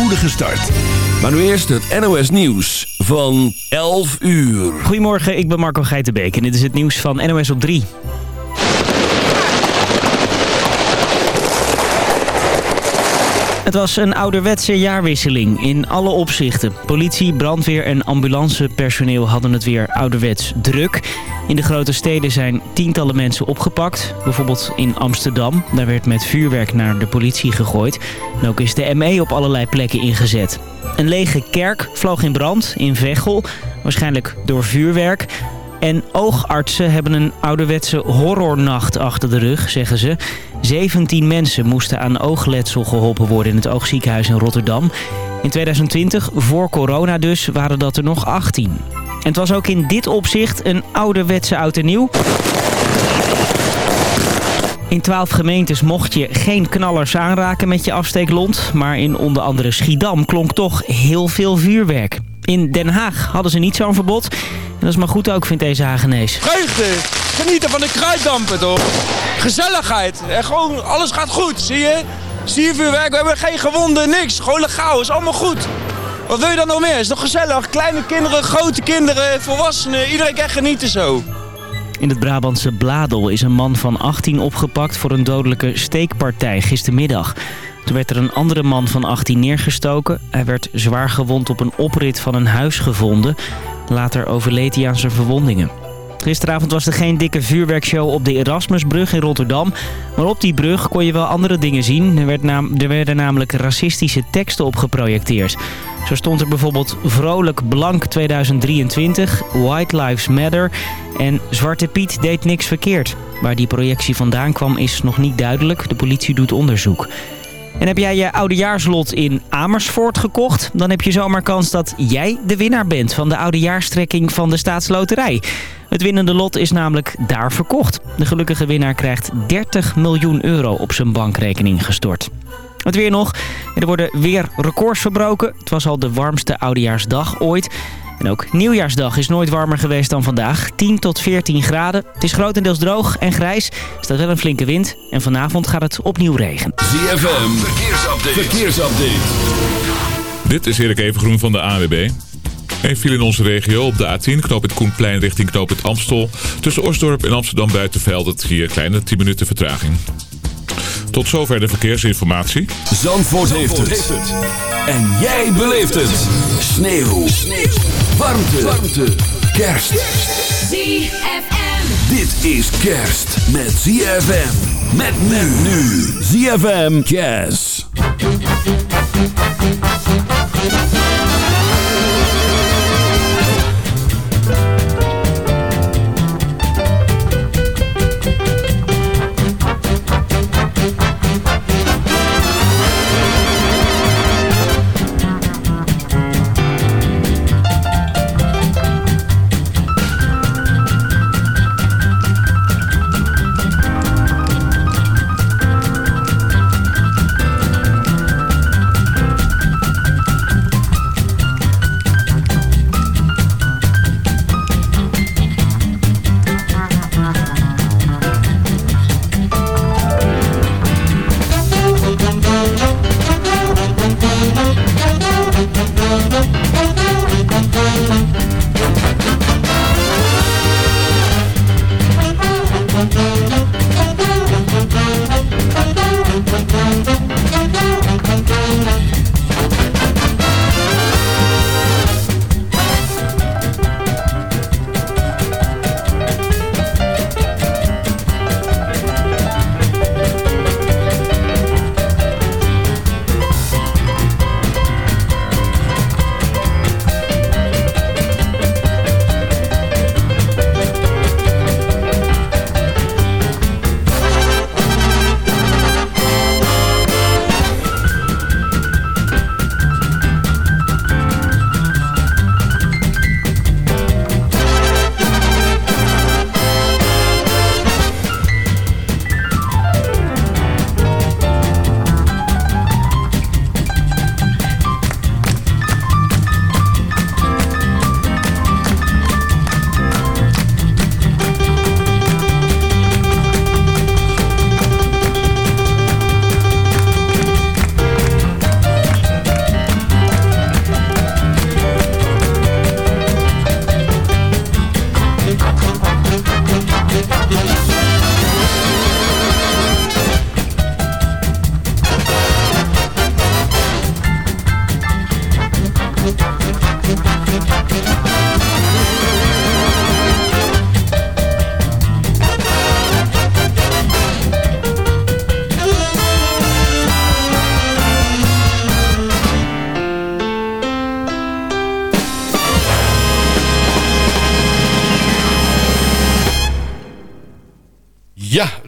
spoedige start. Maar nu eerst het NOS Nieuws van 11 uur. Goedemorgen, ik ben Marco Geitenbeek en dit is het nieuws van NOS op 3. Het was een ouderwetse jaarwisseling in alle opzichten. Politie, brandweer en ambulancepersoneel hadden het weer ouderwets druk. In de grote steden zijn tientallen mensen opgepakt. Bijvoorbeeld in Amsterdam. Daar werd met vuurwerk naar de politie gegooid. En ook is de ME op allerlei plekken ingezet. Een lege kerk vloog in brand in Veghel. Waarschijnlijk door vuurwerk. En oogartsen hebben een ouderwetse horrornacht achter de rug, zeggen ze. 17 mensen moesten aan oogletsel geholpen worden in het oogziekenhuis in Rotterdam. In 2020, voor corona dus, waren dat er nog 18. En het was ook in dit opzicht een ouderwetse oud en nieuw. In 12 gemeentes mocht je geen knallers aanraken met je afsteeklont. Maar in onder andere Schiedam klonk toch heel veel vuurwerk. In Den Haag hadden ze niet zo'n verbod. En dat is maar goed ook, vindt deze Hagenees. Vreugde! Genieten van de kruiddampen, toch? Gezelligheid. En gewoon, alles gaat goed, zie je? Zie je vuurwerk? We hebben geen gewonden, niks. Gewoon legaal, is allemaal goed. Wat wil je dan nog meer? Is toch gezellig? Kleine kinderen, grote kinderen, volwassenen. Iedereen kan genieten zo. In het Brabantse Bladel is een man van 18 opgepakt voor een dodelijke steekpartij gistermiddag. Toen werd er een andere man van 18 neergestoken. Hij werd zwaar gewond op een oprit van een huis gevonden. Later overleed hij aan zijn verwondingen. Gisteravond was er geen dikke vuurwerkshow op de Erasmusbrug in Rotterdam. Maar op die brug kon je wel andere dingen zien. Er, werd er werden namelijk racistische teksten op geprojecteerd. Zo stond er bijvoorbeeld Vrolijk Blank 2023, White Lives Matter en Zwarte Piet deed niks verkeerd. Waar die projectie vandaan kwam is nog niet duidelijk. De politie doet onderzoek. En heb jij je oudejaarslot in Amersfoort gekocht? Dan heb je zomaar kans dat jij de winnaar bent van de oudejaarstrekking van de staatsloterij. Het winnende lot is namelijk daar verkocht. De gelukkige winnaar krijgt 30 miljoen euro op zijn bankrekening gestort. Het weer nog. Er worden weer records verbroken. Het was al de warmste oudejaarsdag ooit. En ook nieuwjaarsdag is nooit warmer geweest dan vandaag. 10 tot 14 graden. Het is grotendeels droog en grijs. Er staat wel een flinke wind. En vanavond gaat het opnieuw regen. ZFM, verkeersupdate. verkeersupdate. Dit is Erik Evengroen van de AWB. Een viel in onze regio op de A10, knoop het Koenplein richting knoop het Amstel. Tussen Osdorp en Amsterdam Buitenveld het hier kleine 10 minuten vertraging. Tot zover de verkeersinformatie. Zandvoort, heeft, het. En jij beleeft het. Sneeuw. Sneeuw. Warmte. Warmte. Kerst. ZFM. Dit is kerst met ZFM. Met men nu. ZFM Jazz.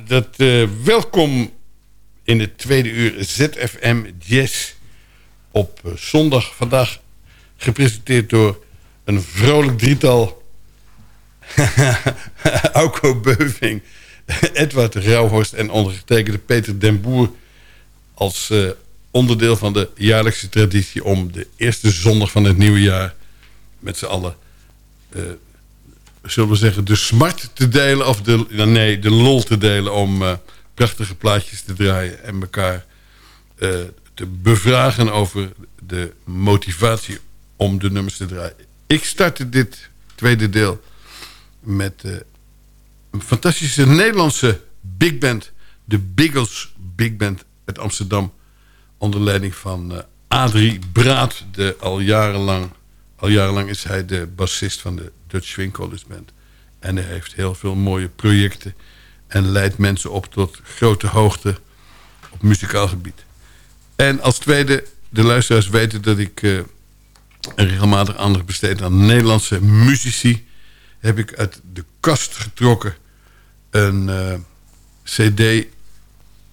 Dat uh, welkom in het tweede uur ZFM Jazz op uh, zondag. Vandaag gepresenteerd door een vrolijk drietal. Auko Beuving, Edward Rauhorst en ondergetekende Peter den Boer... als uh, onderdeel van de jaarlijkse traditie om de eerste zondag van het nieuwe jaar... met z'n allen zullen we zeggen, de smart te delen... of de, nee, de lol te delen om uh, prachtige plaatjes te draaien... en elkaar uh, te bevragen over de motivatie om de nummers te draaien. Ik startte dit tweede deel met uh, een fantastische Nederlandse big band... de Biggles Big Band uit Amsterdam... onder leiding van Adrie Braat, de al jarenlang... Al jarenlang is hij de bassist van de Dutch Swing College Band. En hij heeft heel veel mooie projecten. En leidt mensen op tot grote hoogte op muzikaal gebied. En als tweede, de luisteraars weten dat ik uh, regelmatig aandacht besteed aan Nederlandse muzici. Heb ik uit de kast getrokken een uh, cd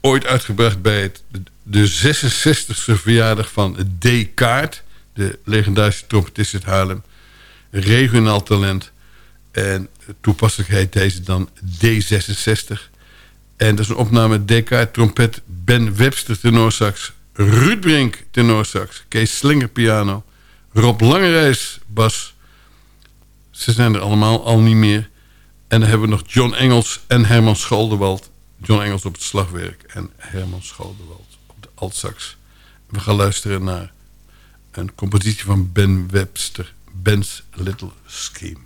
ooit uitgebracht bij het, de 66e verjaardag van D. De legendarische trompetist uit Haarlem regionaal talent. En toepasselijk heet deze dan D66. En dat is een opname DK trompet, Ben Webster tenorsax, Ruud Brink tenorsax, Kees Slinger piano, Rob Langerijs bas. Ze zijn er allemaal al niet meer. En dan hebben we nog John Engels en Herman Scholdewald. John Engels op het slagwerk en Herman Scholdewald op de altsax. We gaan luisteren naar een compositie van Ben Webster. Ben's Little Scheme.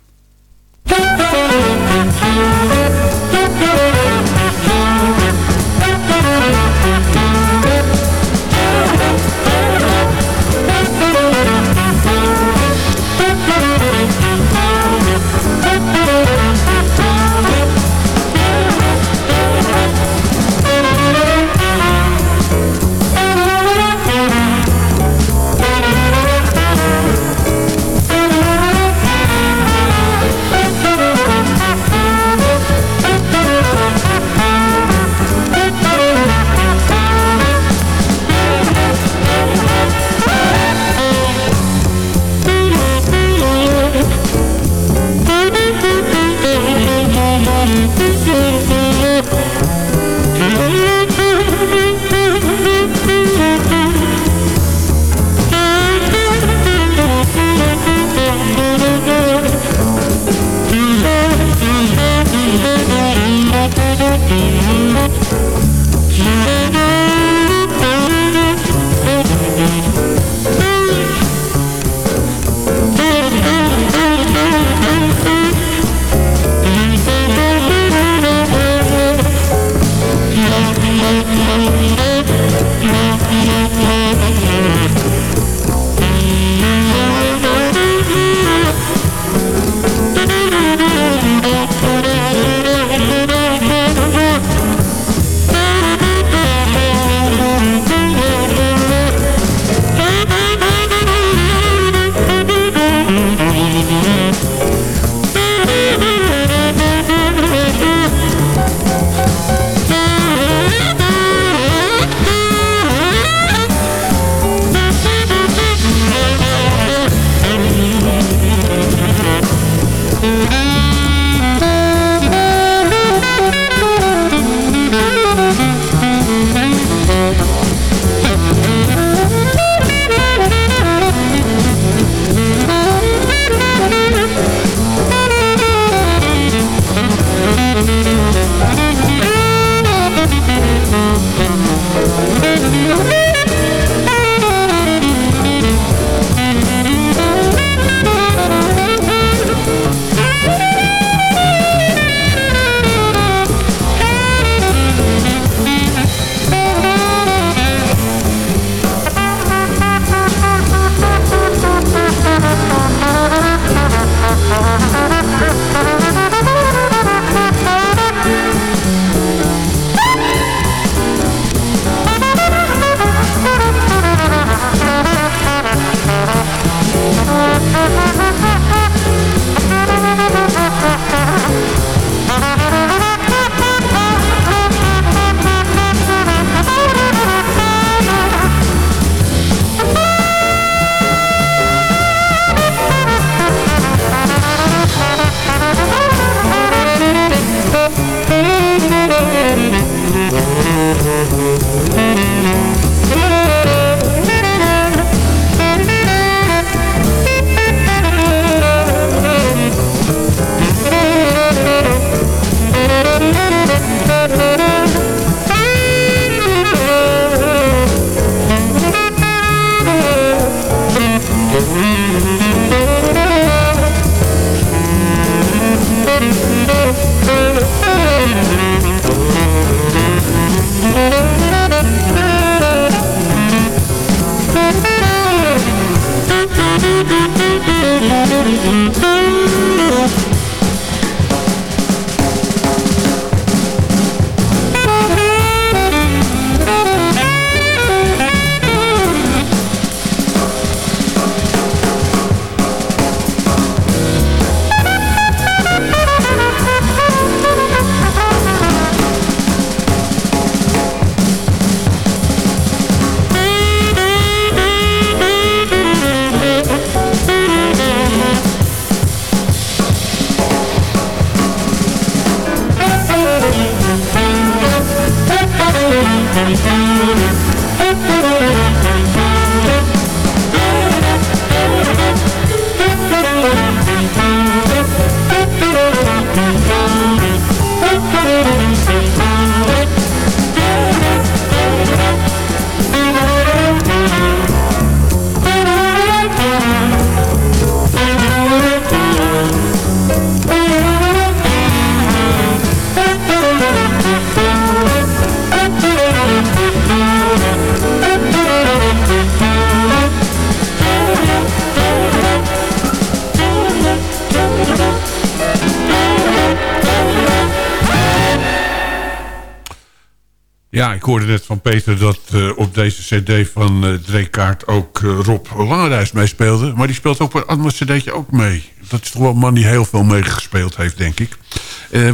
Deze cd van uh, Dreekaart ook uh, Rob Langerijs meespeelde. Maar die speelt ook een ander cd'tje ook mee. Dat is toch wel een man die heel veel meegespeeld heeft, denk ik.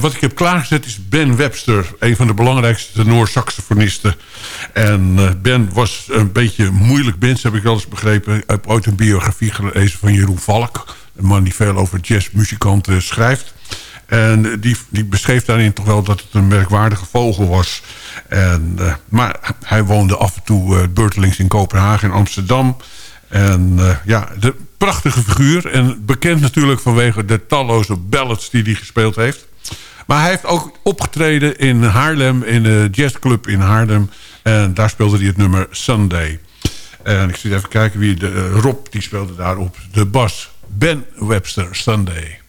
wat ik heb klaargezet is Ben Webster, een van de belangrijkste tenor-saxofonisten. En Ben was een beetje moeilijk mens, heb ik wel eens begrepen. Ik heb ooit een biografie gelezen van Jeroen Valk. Een man die veel over jazzmuzikanten schrijft. En die, die beschreef daarin toch wel dat het een merkwaardige vogel was. En, uh, maar hij woonde af en toe uh, beurtelings in Kopenhagen en Amsterdam. En uh, ja, de prachtige figuur. En bekend natuurlijk vanwege de talloze ballads die hij gespeeld heeft. Maar hij heeft ook opgetreden in Haarlem, in de jazzclub in Haarlem. En daar speelde hij het nummer Sunday. En ik zit even kijken wie de Rob, die speelde daarop de bas. Ben Webster, Sunday.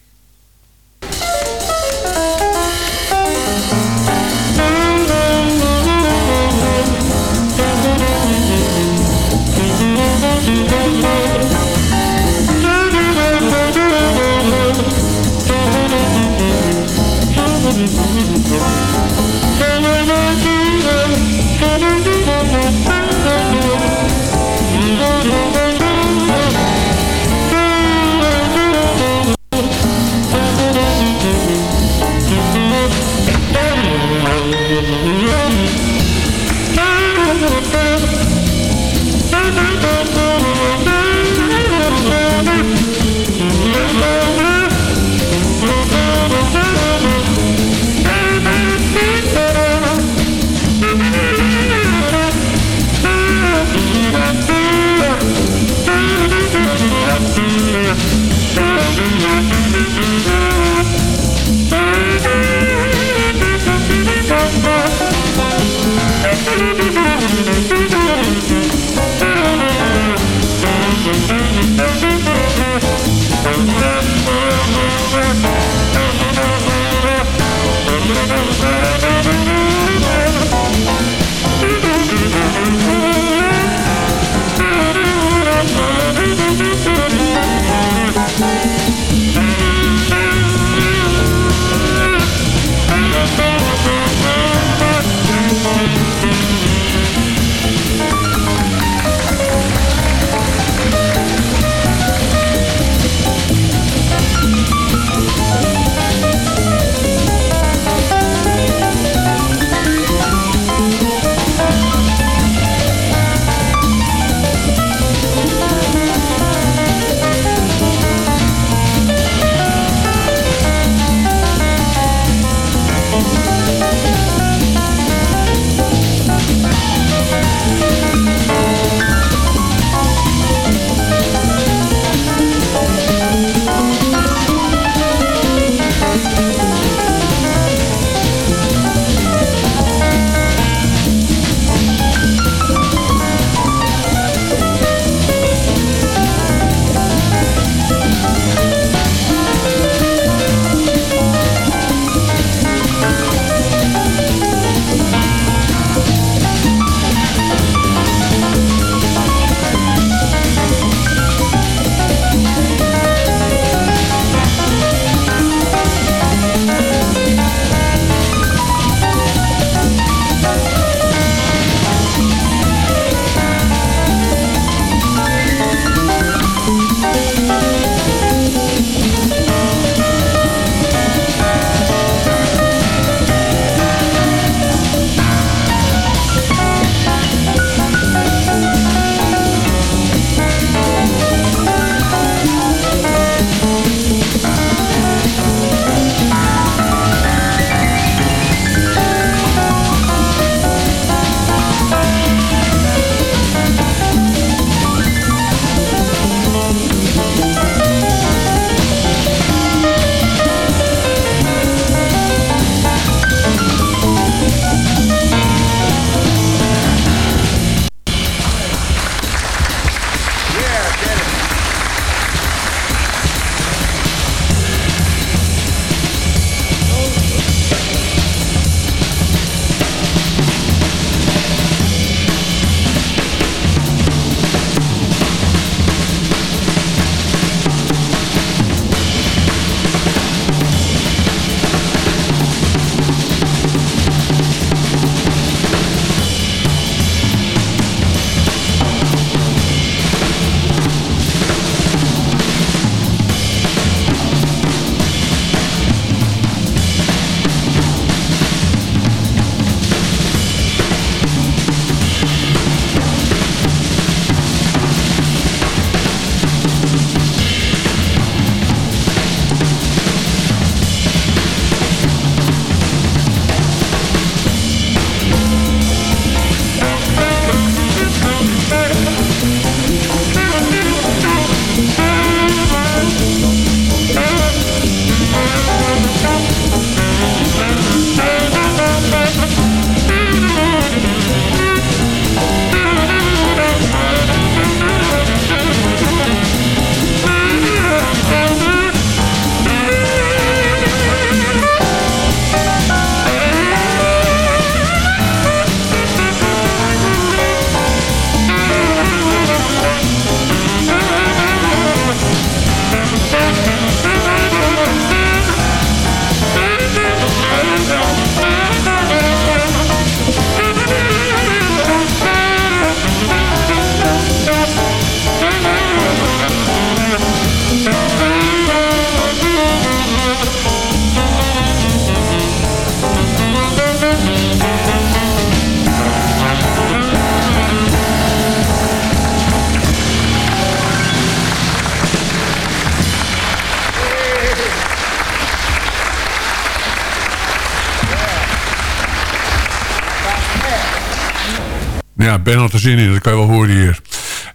Zin in, dat kan je wel horen hier.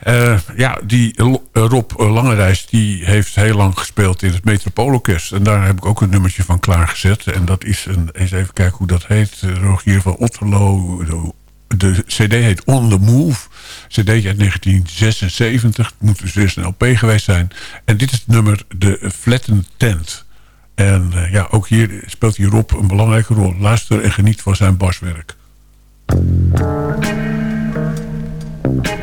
Uh, ja, die Rob Langerijs die heeft heel lang gespeeld in het Metropoolorkest. En daar heb ik ook een nummertje van klaargezet. En dat is een, eens even kijken hoe dat heet. Rogier van Otterlo. De, de cd heet On The Move. cd uit 1976. Het moet dus eerst een LP geweest zijn. En dit is het nummer De Flattened Tent. En ja, ook hier speelt hij Rob een belangrijke rol. Luister en geniet van zijn baswerk. thank you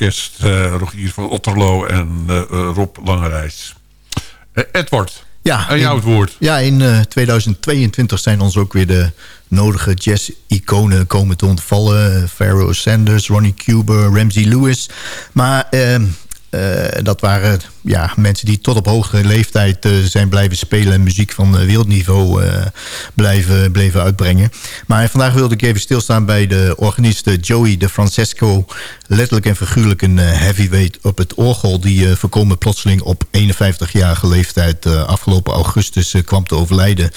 Metropoolorkest. Uh, Rogier van Otterlo en uh, Rob Langerijs. Edward, ja, aan jou het woord. Ja, in 2022 zijn ons ook weer de nodige jazz-iconen komen te ontvallen. Pharaoh Sanders, Ronnie Cuber, Ramsey Lewis. Maar ehm, uh, dat waren ja, mensen die tot op hogere leeftijd uh, zijn blijven spelen... en muziek van uh, wereldniveau blijven, bleven uitbrengen. Maar vandaag wilde ik even stilstaan bij de organist Joey de Francesco. Letterlijk en figuurlijk een heavyweight op het orgel... die voorkomen plotseling op 51-jarige leeftijd afgelopen augustus kwam te overlijden.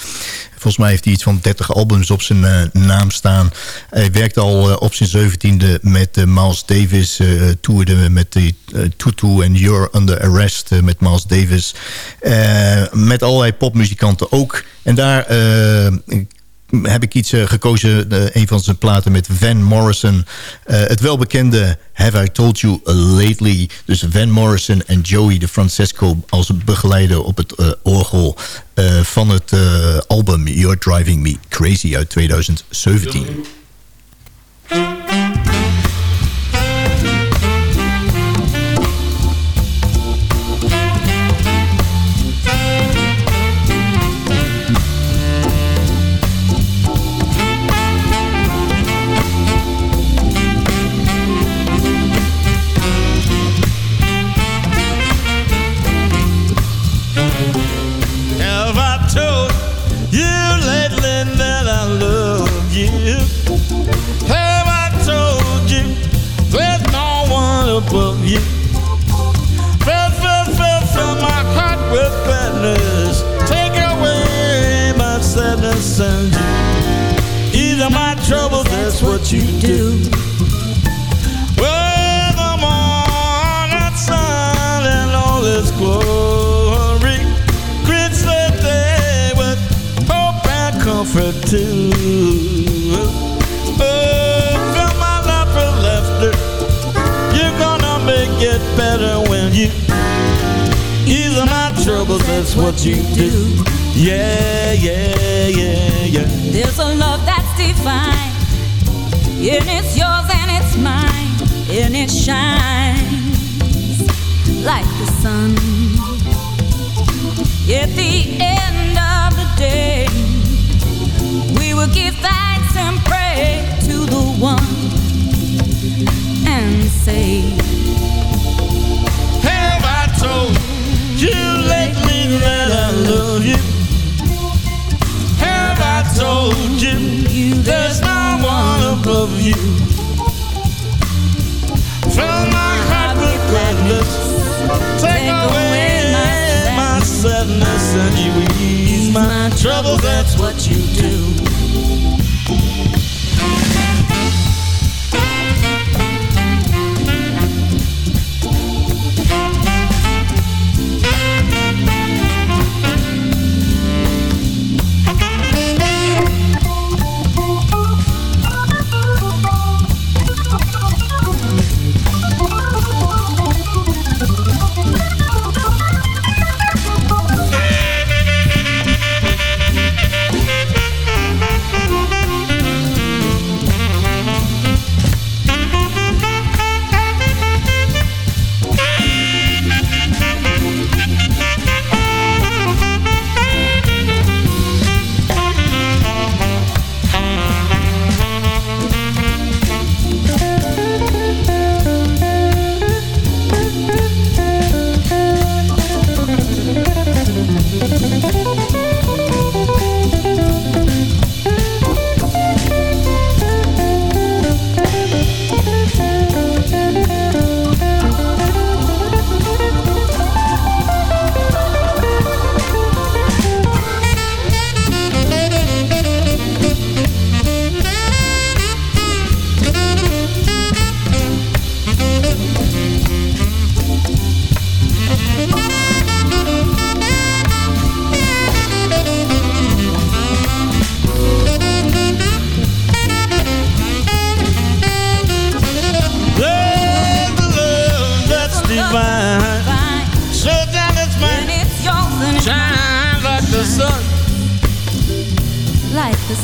Volgens mij heeft hij iets van 30 albums op zijn naam staan. Hij werkte al op zijn zeventiende met Miles Davis. toerde met de Tutu en You're Under Arrest met Miles Davis. met allerlei popmuzikanten ook. En daar heb ik iets uh, gekozen, uh, een van zijn platen met Van Morrison. Uh, het welbekende Have I Told You Lately. Dus Van Morrison en Joey de Francesco als begeleider op het orgel van het album You're Driving Me Crazy uit 2017. What you do. Yeah, yeah, yeah, yeah. There's a love that's divine and it's yours and it's mine, and it shines like the sun. At the end of the day, we will give thanks and pray to the one that's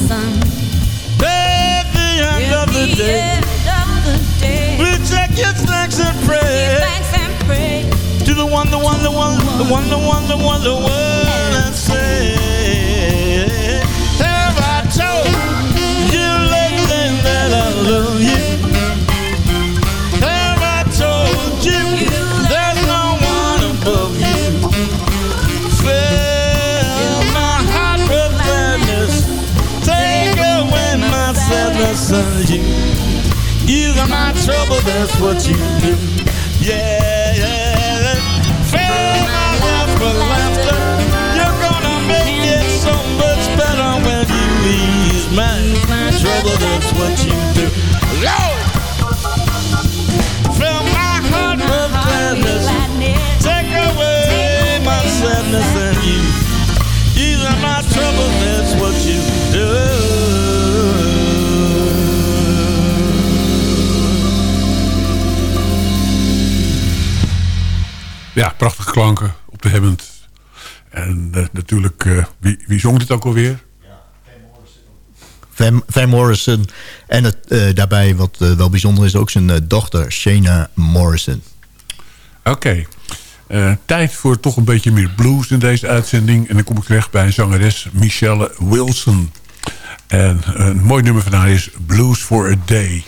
sun. At the end of the the day, end of the day, we check your snacks and pray thanks and pray. to the one, the one, the one, the one, the one, the one, the one, and say, trouble, that's what you do. Yeah, yeah. Fill my life with laughter. You're gonna make it so much better when you ease my trouble, that's what you Ja, prachtige klanken op de Hammond. En eh, natuurlijk, eh, wie, wie zong dit ook alweer? Van, Van Morrison. En het, eh, daarbij, wat wel bijzonder is, ook zijn dochter Shana Morrison. Oké. Tijd voor toch een beetje meer blues in deze uitzending. En dan kom ik terecht bij zangeres, Michelle Wilson. En een mooi nummer van haar is Blues for a Day.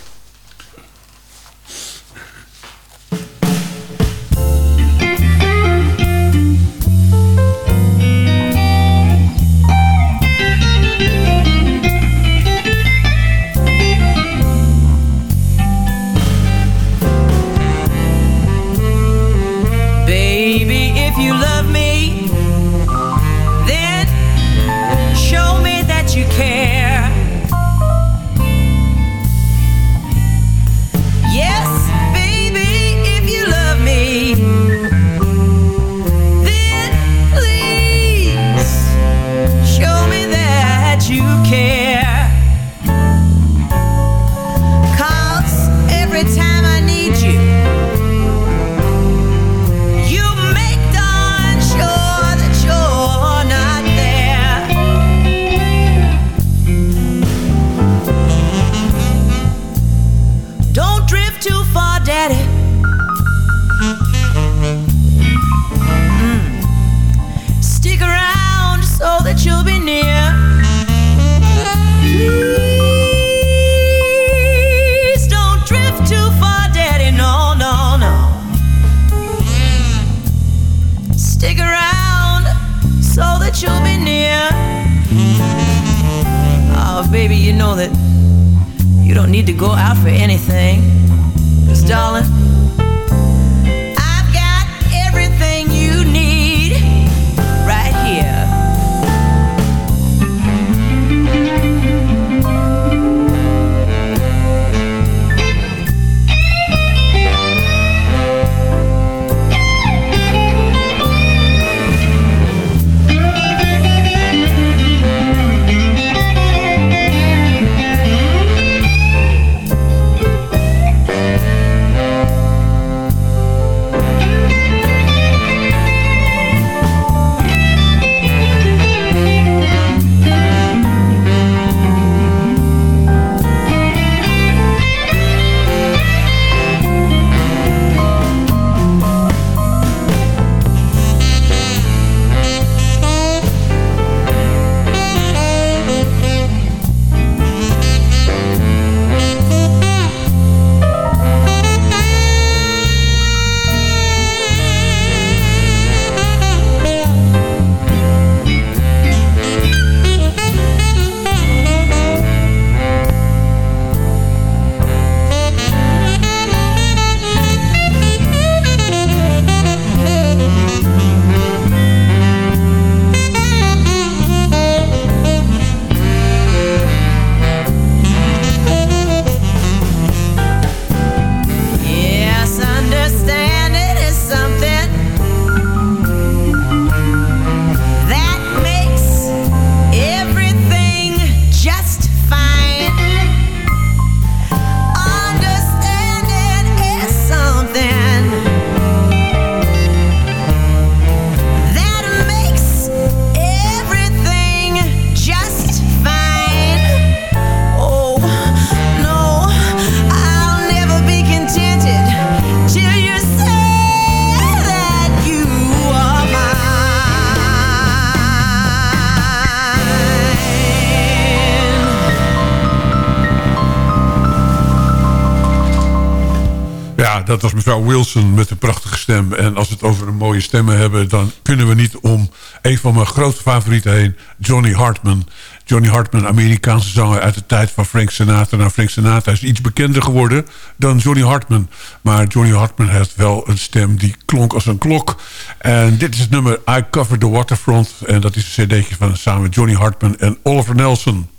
Ja, dat was mevrouw Wilson met een prachtige stem. En als we het over een mooie stemmen hebben... dan kunnen we niet om een van mijn grote favorieten heen. Johnny Hartman. Johnny Hartman, Amerikaanse zanger uit de tijd van Frank Sinatra. Nou, Frank Sinatra is iets bekender geworden dan Johnny Hartman. Maar Johnny Hartman had wel een stem die klonk als een klok. En dit is het nummer I Cover the Waterfront. En dat is een cd'tje van samen Johnny Hartman en Oliver Nelson.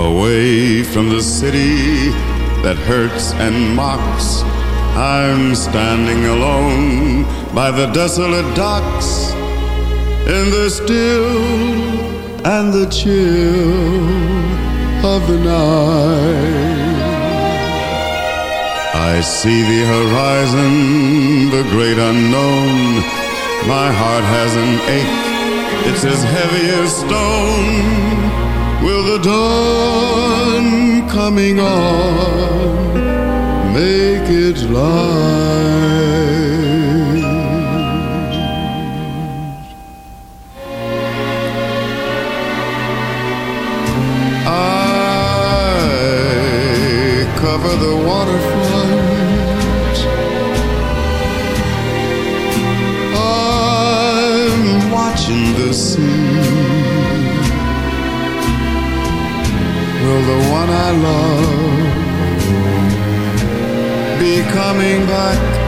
Away from the city that hurts and mocks, I'm standing alone by the desolate docks in the still and the chill of the night. I see the horizon, the great unknown. My heart has an ache, it's as heavy as stone. Will the dawn coming on make it light? I cover the waterfront. I'm watching the sea. The one I love. Be coming back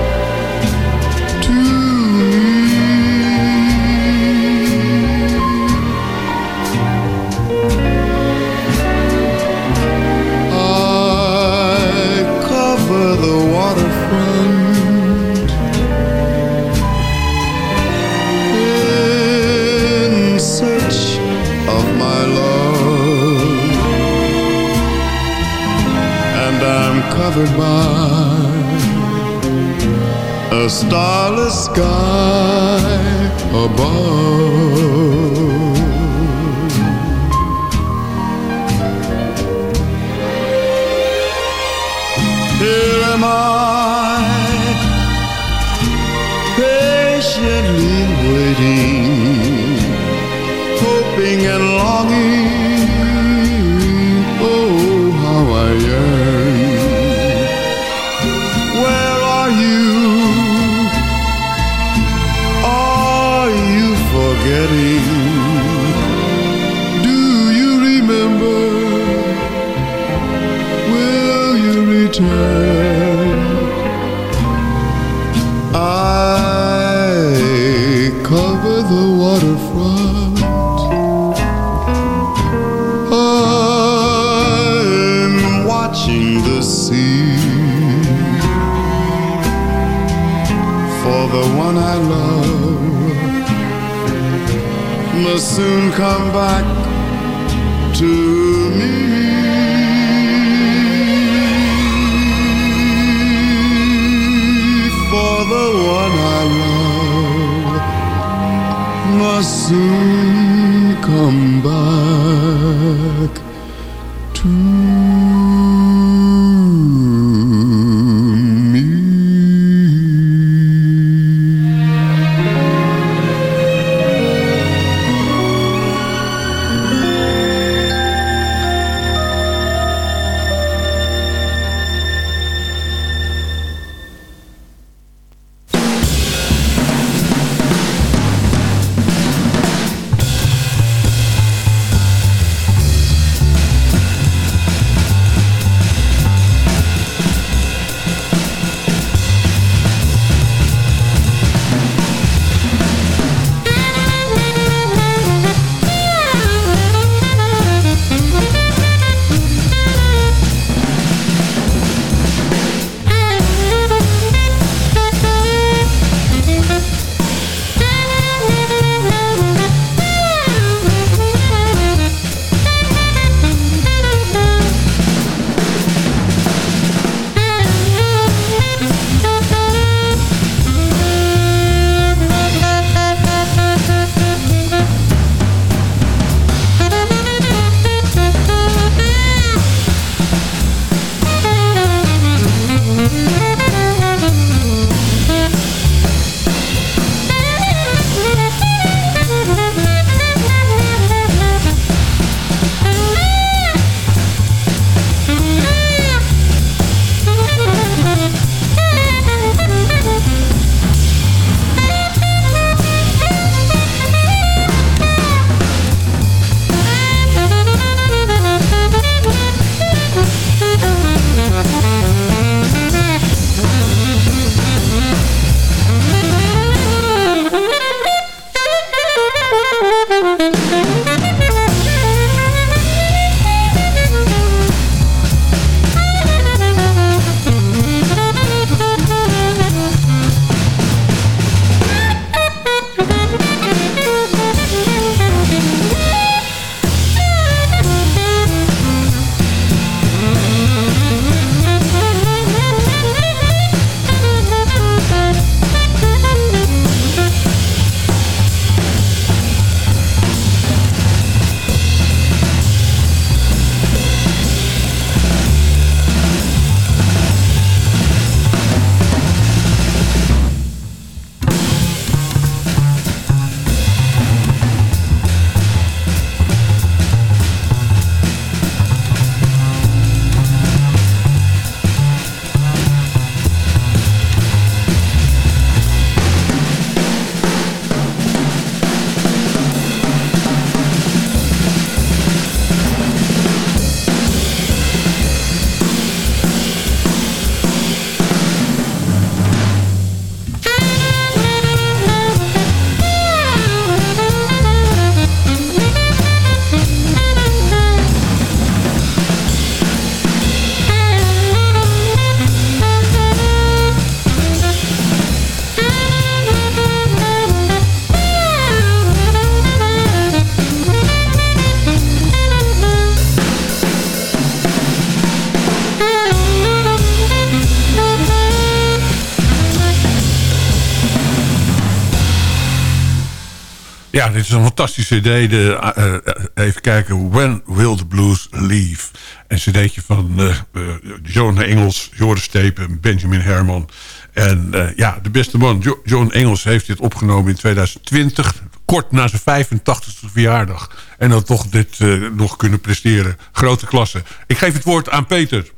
dit is een fantastische cd. De, eh, eh, even kijken. When Will the Blues Leave? Een cd'tje van eh, John Engels, Joris Stepen, Benjamin Herman. En ja, de beste man, Jo- John Engels, heeft dit opgenomen in 2020. Kort na zijn 85e verjaardag. En dan toch dit nog kunnen presteren. Grote klasse. Ik geef het woord aan Peter.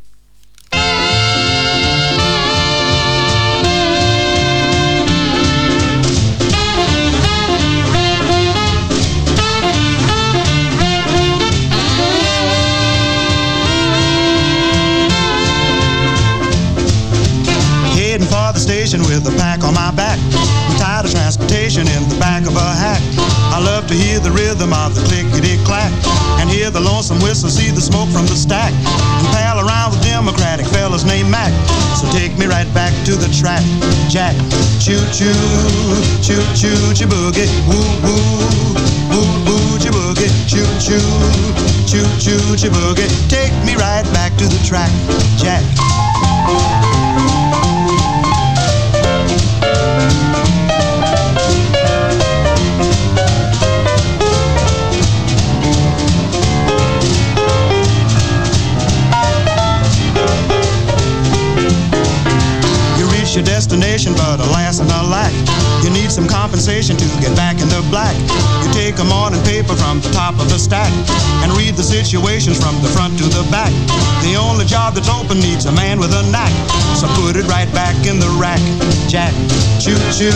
Station with a pack on my back. I'm tired of transportation in the back of a hack. I love to hear the rhythm of the clickety clack and hear the lonesome whistle, see the smoke from the stack, and pal around with Democratic fellas named Mac. So take me right back to the track, Jack. Choo choo, choo choo, choo boogie, woo woo, woo woo, choo boogie, choo choo, choo choo, choo boogie. Take me right back to the track, Jack. Your destination, but alas and alack, you need some compensation to get back in the black. You take a morning paper from the top of the stack and read the situations from the front to the back. The only job that's open needs a man with a knack, so put it right back in the rack, Jack. Choo choo,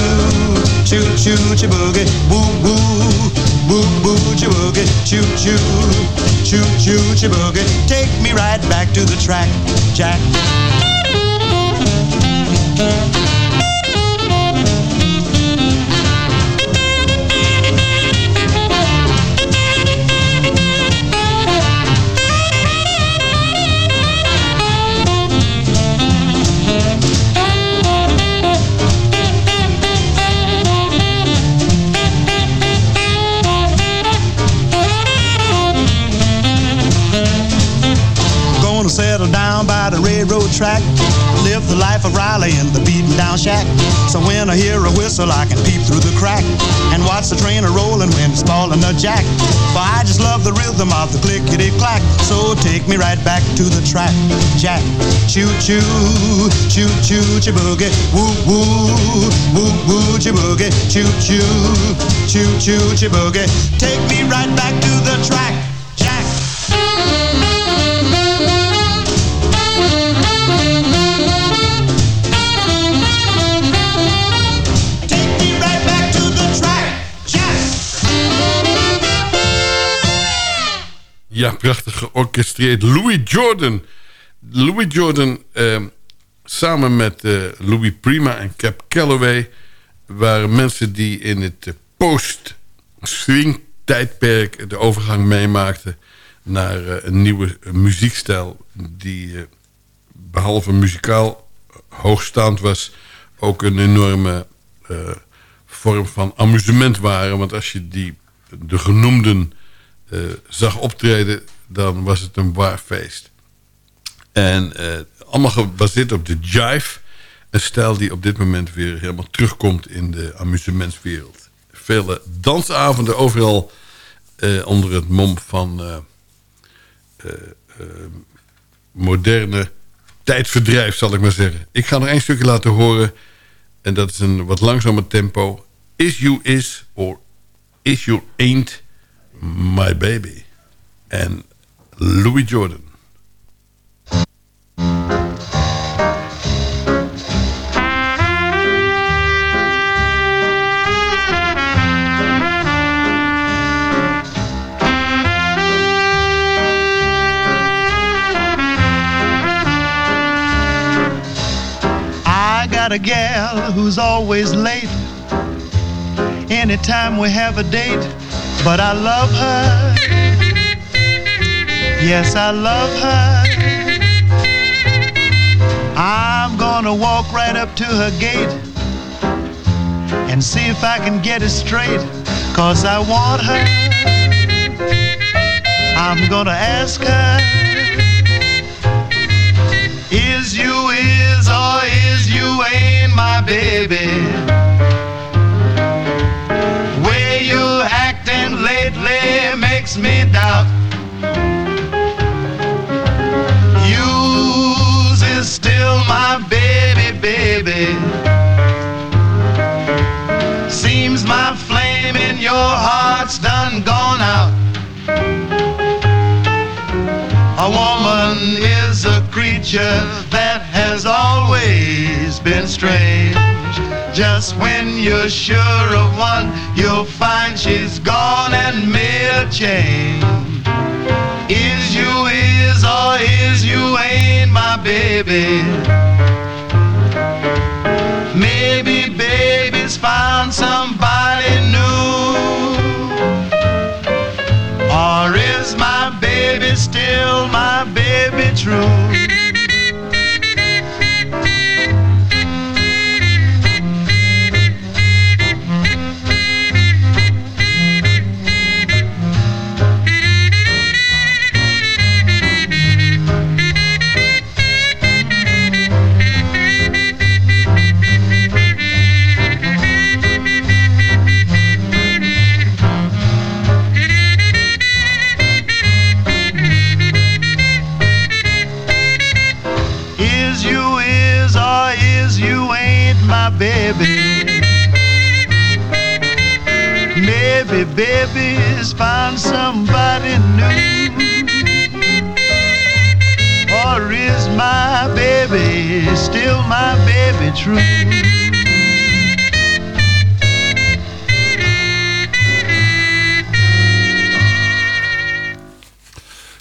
choo choo, boogie, woo, woo woo, choo boogie, choo choo, choo choo, choo boogie. Take me right back to the track, Jack. Track. Live the life of Riley in the beaten down shack. So when I hear a whistle, I can peep through the crack and watch the train a rolling when it's falling a jack. For I just love the rhythm of the clickety clack. So take me right back to the track, Jack. Choo choo, choo choo, choo boogie, woo woo, woo woo, choo boogie, choo choo, choo choo, choo boogie. Take me right back to the track, Ja, prachtig georchestreerd. Louis Jordan. Louis Jordan, eh, samen met eh, Louis Prima en Cap Calloway... waren mensen die in het eh, post-swing-tijdperk... de overgang meemaakten naar eh, een nieuwe muziekstijl... die eh, behalve muzikaal hoogstaand was... ook een enorme vorm van amusement waren. Want als je die, de genoemden zag optreden... dan was het een waar feest. En eh, allemaal gebaseerd op de jive. Een stijl die op dit moment weer helemaal terugkomt in de amusementswereld. Vele dansavonden overal eh, onder het mom van eh, eh, eh, moderne tijdverdrijf, zal ik maar zeggen. Ik ga nog één stukje laten horen. En dat is een wat langzamer tempo. Is You Is or Is You Ain't My Baby. En Louis Jordan. I got a gal who's always late. Anytime we have a date, but I love her. Yes, I love her. I'm gonna walk right up to her gate and see if I can get it straight, cause I want her. I'm gonna ask her. Is you is or is you ain't my baby? Makes me doubt. Yours is still my baby, baby. Seems my flame in your heart's done gone out. A woman is a creature that has always been strange. Just when you're sure of one, you'll find she's gone and made a change. Is you is or is you ain't my baby? Maybe baby's found somebody new. Or is my baby still my baby true? True?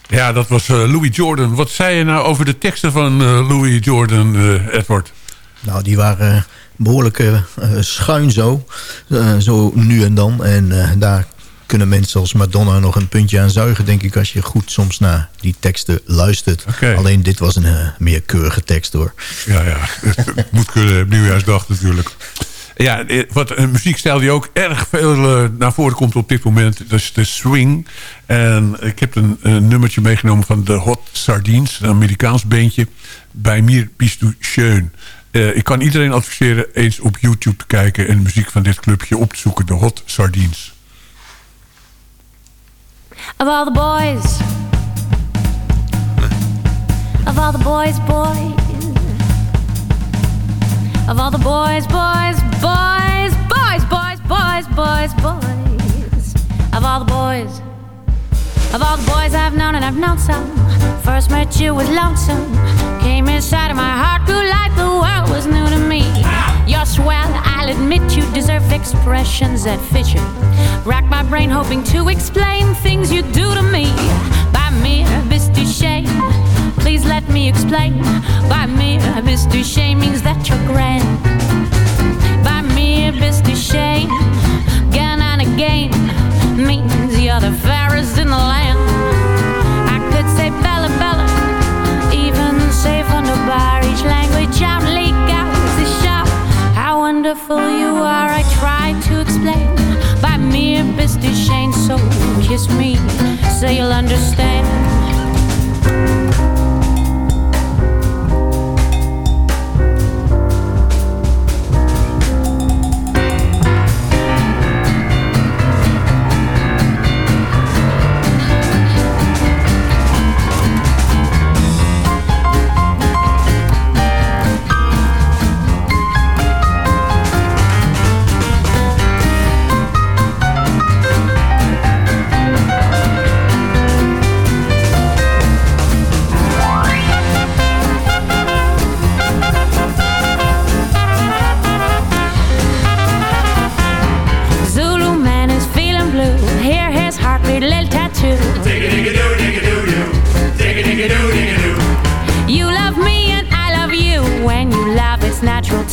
Ja, dat was eh, Louis Jordan. Wat zei je nou over de teksten van eh, Louis Jordan, eh, Edward? Nou, die waren behoorlijk eh, eh, schuin zo. Eh, zo nu en dan. En eh, daar kunnen mensen als Madonna nog een puntje aan zuigen, denk ik... als je goed soms naar die teksten luistert. Alleen dit was een eh, meer keurige tekst, hoor. Ja, ja. Het moet kunnen op nieuwjaarsdag natuurlijk. Ja, eh, wat een muziekstijl die ook erg veel eh, naar voren komt op dit moment... dat is de swing. En ik heb een, een nummertje meegenomen van de Hot Sardines... een Amerikaans beentje. Bij mir bist du schön. Eh, ik kan iedereen adviseren eens op YouTube te kijken... en de muziek van dit clubje op te zoeken. De Hot Sardines. Of all the boys, of all the boys, boys, of all the boys, boys, boys, boys, boys, boys, boys, boys, of all the boys, of all the boys I've known and I've known some. First met you was lonesome, came inside of my heart, grew like the world was new to me. You're swell, I'll admit you deserve expressions that fit you. Rack my brain hoping to explain things you do to me. By bist du schön. Please let me explain. By bist du schön means that you're grand. By bist du schön. Again and again means you're the fairest in the land. I could say Bella Bella, even say the Irish language out wonderful you are, I try to explain. By mere du schön, so kiss me, so you'll understand.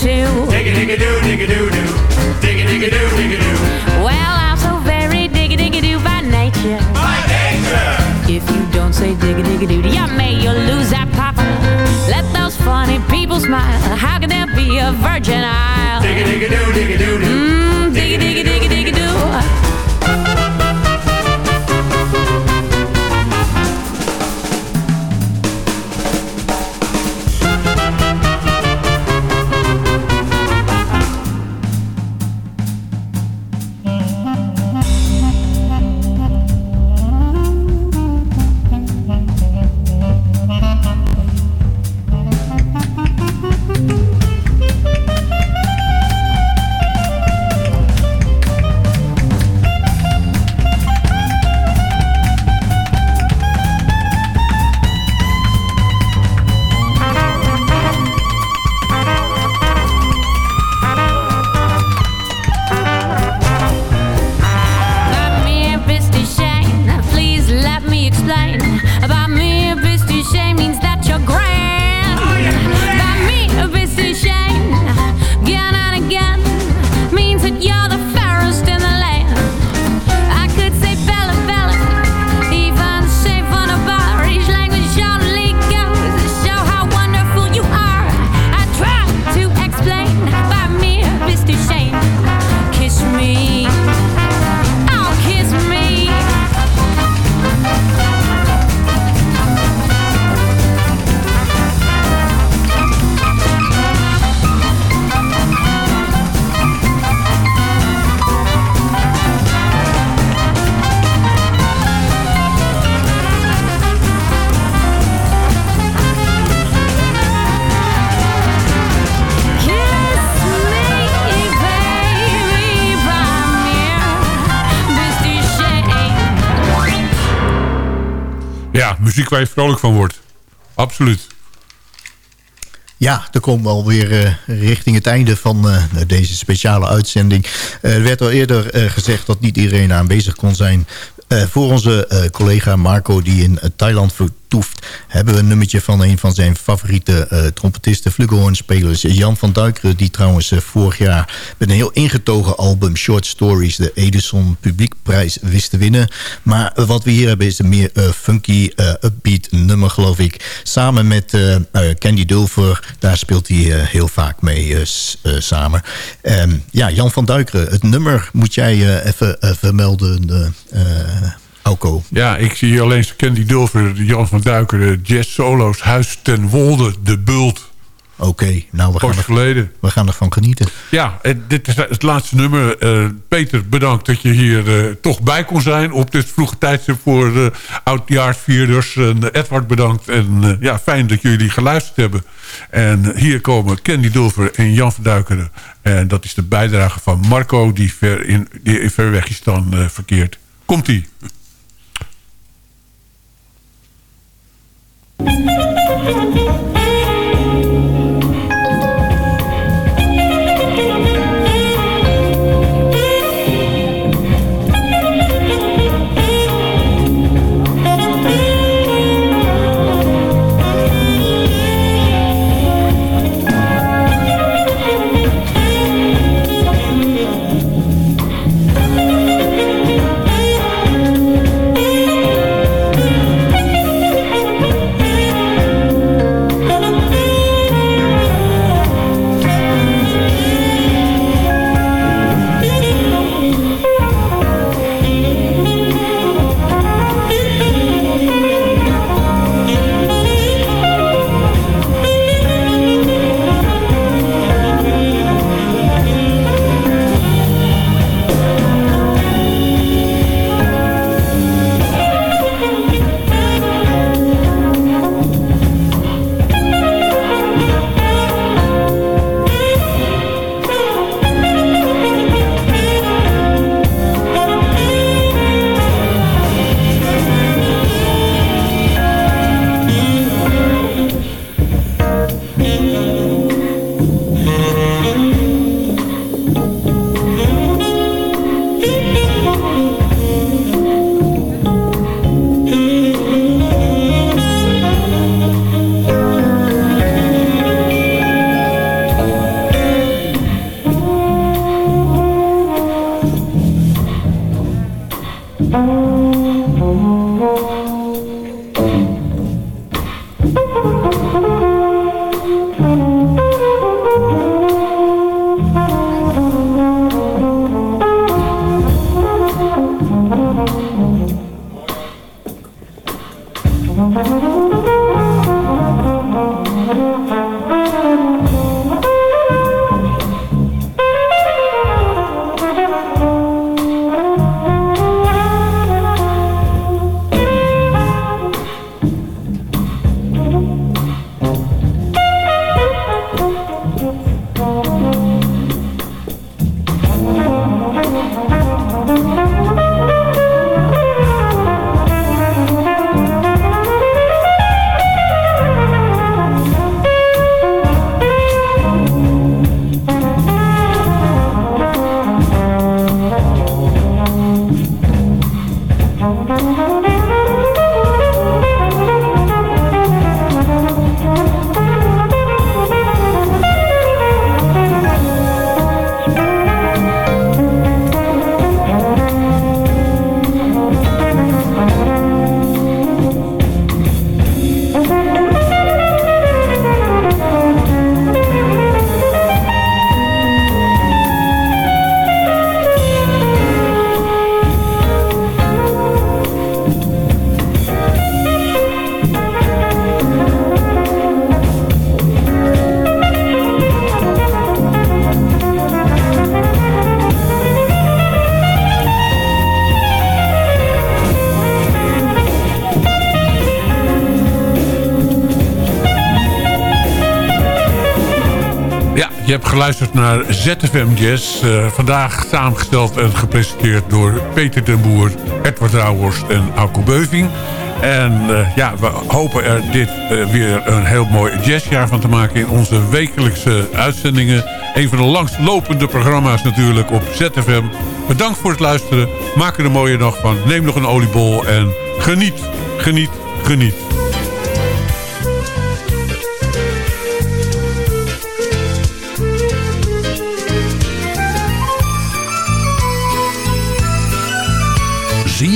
too. Digga digga doo digga doo doo. Digga digga doo digga doo. Well, I'm so very digga digga doo by nature. By nature. If you don't say digga digga doo to your mate, you lose that pop. Let those funny people smile. How can there be a virgin isle? Digga digga doo digga doo doo. Mmm, digga digga doo. Muziek waar je vrolijk van wordt. Absoluut. Ja, dan komen we alweer eh, richting het einde van eh, deze speciale uitzending. Eh, er werd al eerder gezegd dat niet iedereen aanwezig kon zijn. Voor onze collega Marco, die in Thailand hebben we een nummertje van een van zijn favoriete eh, trompetisten... flugelhornspelers, Jan van Duikeren... die trouwens eh, vorig jaar met een heel ingetogen album... Short Stories, de Edison Publiekprijs wist te winnen. Maar wat we hier hebben is een meer eh, funky, upbeat nummer, geloof ik. Samen met Candy Dulfer, daar speelt hij heel vaak mee samen. Ehm, ja, Jan van Duikeren, het nummer moet jij even vermelden, eh eh. Ja, ik zie hier alleen Candy Dulver, Jan van Duiker, de jazz solo's, Huis ten Wolde, De Bult. Oké, nou we gaan, er, geleden. we gaan ervan genieten. Ja, dit is het laatste nummer. Eh, Peter, bedankt dat je hier eh, toch bij kon zijn... op dit vroege tijdstip voor de oudjaarsvierders. En eh, Edward bedankt. En eh, ja, fijn dat jullie geluisterd hebben. En hier komen Candy Dulver en Jan van Duikeren. En dat is de bijdrage van Marco... die ver, in, die in Verwegistan eh verkeert. Komt-ie. Thank you. Geluisterd naar ZFM Jazz. Eh, vandaag samengesteld en gepresenteerd door Peter den Boer, Edward Rauhorst en Alko Beuving. En eh, ja, we hopen er dit uh, weer een heel mooi jazzjaar van te maken... in onze wekelijkse uitzendingen. Een van de langstlopende programma's natuurlijk op ZFM. Bedankt voor het luisteren. Maak er een mooie dag van. Neem nog een oliebol en geniet, geniet, geniet.